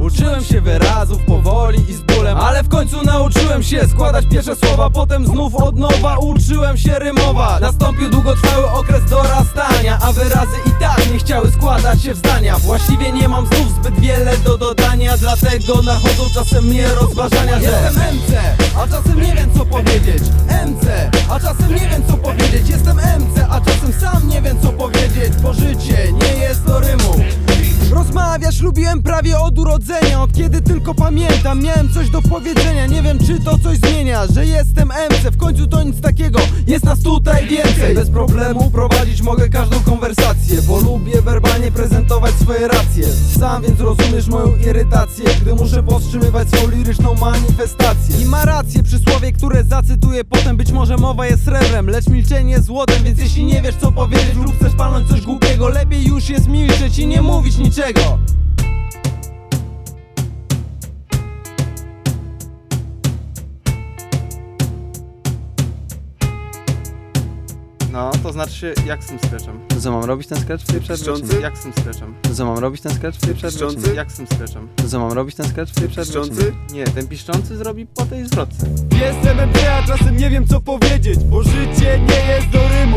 Uczyłem się wyrazów powoli i z bólem Ale w końcu nauczyłem się składać pierwsze słowa Potem znów od nowa uczyłem się rymować. Nastąpił długotrwały okres dorastania A wyrazy i tak nie chciały składać się w zdania. Właściwie nie mam znów zbyt wiele do dodania Dlatego nachodzą czasem mnie rozważania Jestem MC, a czasem nie wiem co powiedzieć. MC Rozmawiasz lubiłem prawie od urodzenia Od kiedy tylko pamiętam. Miałem coś do powiedzenia Nie wiem czy to coś zmienia, że jestem MC W końcu to nic takiego, jest nas tutaj więcej. Bez problemu prowadzić mogę każdą konwersację Bo lubię werbalnie prezentować swoje racje. Sam więc rozumiesz moją irytację Gdy muszę powstrzymywać swoją liryczną manifestację. I ma rację przysłowie, które zacytuję potem Być może mowa jest srebrem, lecz milczenie złotem Więc jeśli nie wiesz co powiedzieć lub chcesz palnąć coś głupiego Lepiej już jest milczeć i nie mówić niczego No, to znaczy jak z tym sketchem? To co mam robić ten sketch w tej przerwie? Jak z tym sketchem? To co mam robić ten sketch w tej przerwie? Jak z tym sketchem? To co mam robić ten sketch w tej przerwie? Piszczący? Nie, ten piszczący zrobi po tej zwrotce. Jestem MC, a czasem nie wiem co powiedzieć Bo życie nie jest do rymu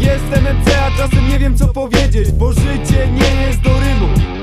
Jestem MC, a czasem nie wiem co powiedzieć Bo życie nie jest do rymu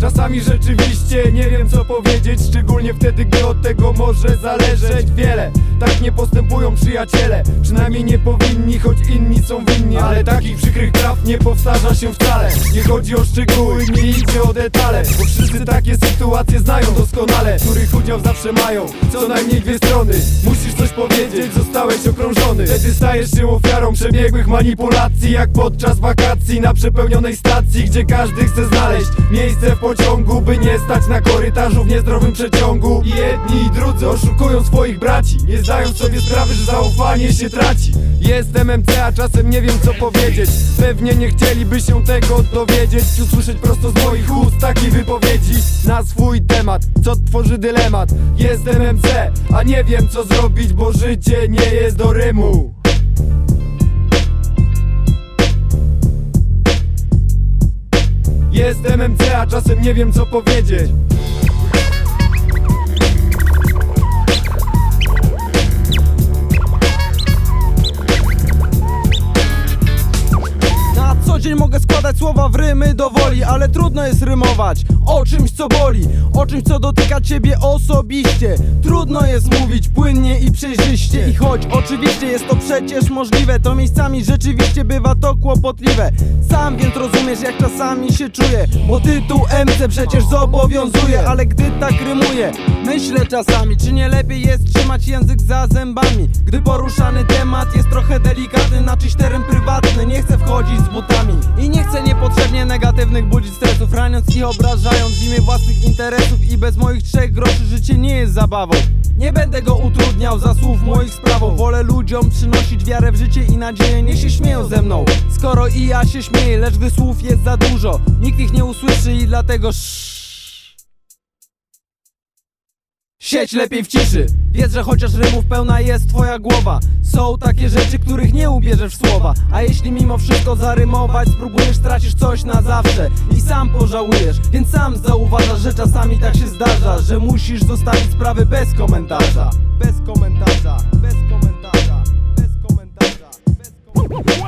Czasami rzeczywiście nie wiem co powiedzieć Szczególnie wtedy, gdy od tego może zależeć wiele. Tak nie postępują przyjaciele Przynajmniej nie powinni, choć inni są winni Ale takich przykrych praw nie powtarza się wcale. Nie chodzi o szczegóły, nie idzie o detale Bo wszyscy takie sytuacje znają doskonale Których udział zawsze mają. Co najmniej dwie strony Musisz coś powiedzieć, zostałeś okrążony. Wtedy stajesz się ofiarą przebiegłych manipulacji Jak podczas wakacji na przepełnionej stacji Gdzie każdy chce znaleźć miejsce w pociągu By nie stać na korytarzu w niezdrowym przeciągu. I jedni i drudzy oszukują swoich braci Nie zdają sobie sprawy, że zaufanie się traci. Jestem MC, a czasem nie wiem co powiedzieć. Pewnie nie chcieliby się tego dowiedzieć. Usłyszeć prosto z moich ust takiej wypowiedzi. Na swój temat, co tworzy dylemat. Jestem MC, a nie wiem co zrobić Bo życie nie jest do rymu Jestem MC, a czasem nie wiem co powiedzieć. Dzień mogę składać słowa w rymy do woli Ale trudno jest rymować o czymś co boli O czymś co dotyka ciebie osobiście. Trudno jest mówić płynnie i przejrzyście I choć oczywiście jest to przecież możliwe To miejscami rzeczywiście bywa to kłopotliwe. Sam więc rozumiesz jak czasami się czuję Bo tytuł MC przecież zobowiązuje Ale gdy tak rymuję Myślę czasami czy nie lepiej jest trzymać język za zębami? Gdy poruszany temat jest trochę delikatny Na czyś teren prywatny Nie chcę wchodzić z butami. I nie chcę niepotrzebnie negatywnych budzić stresów Raniąc i obrażając w imię własnych interesów I bez moich trzech groszy życie nie jest zabawą. Nie będę go utrudniał za słów moich sprawą Wolę ludziom przynosić wiarę w życie i nadzieję Niech się śmieją ze mną. Skoro i ja się śmieję, lecz gdy słów jest za dużo. Nikt ich nie usłyszy i dlatego sz. Sieć lepiej w ciszy. Wiedz, że chociaż rymów pełna jest twoja głowa Są takie rzeczy, których nie ubierzesz w słowa. A jeśli mimo wszystko zarymować spróbujesz, tracisz coś na zawsze I sam pożałujesz, więc sam zauważasz, że czasami tak się zdarza Że musisz zostawić sprawy bez komentarza. Bez komentarza,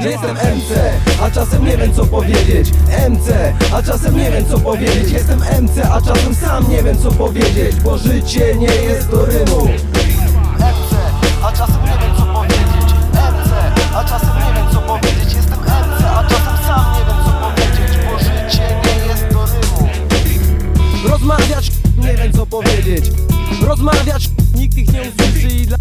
jestem MC, a czasem nie wiem co powiedzieć. MC, a czasem nie wiem co powiedzieć. Jestem MC, a czasem sam nie wiem co powiedzieć Bo życie nie jest do rymu. MC, a czasem nie wiem co powiedzieć. MC, a czasem nie wiem co powiedzieć. Jestem MC, a czasem sam nie wiem co powiedzieć Bo życie nie jest do rymu. Rozmawiać, nie wiem co powiedzieć. Rozmawiać, nikt ich nie usłyszy i dla...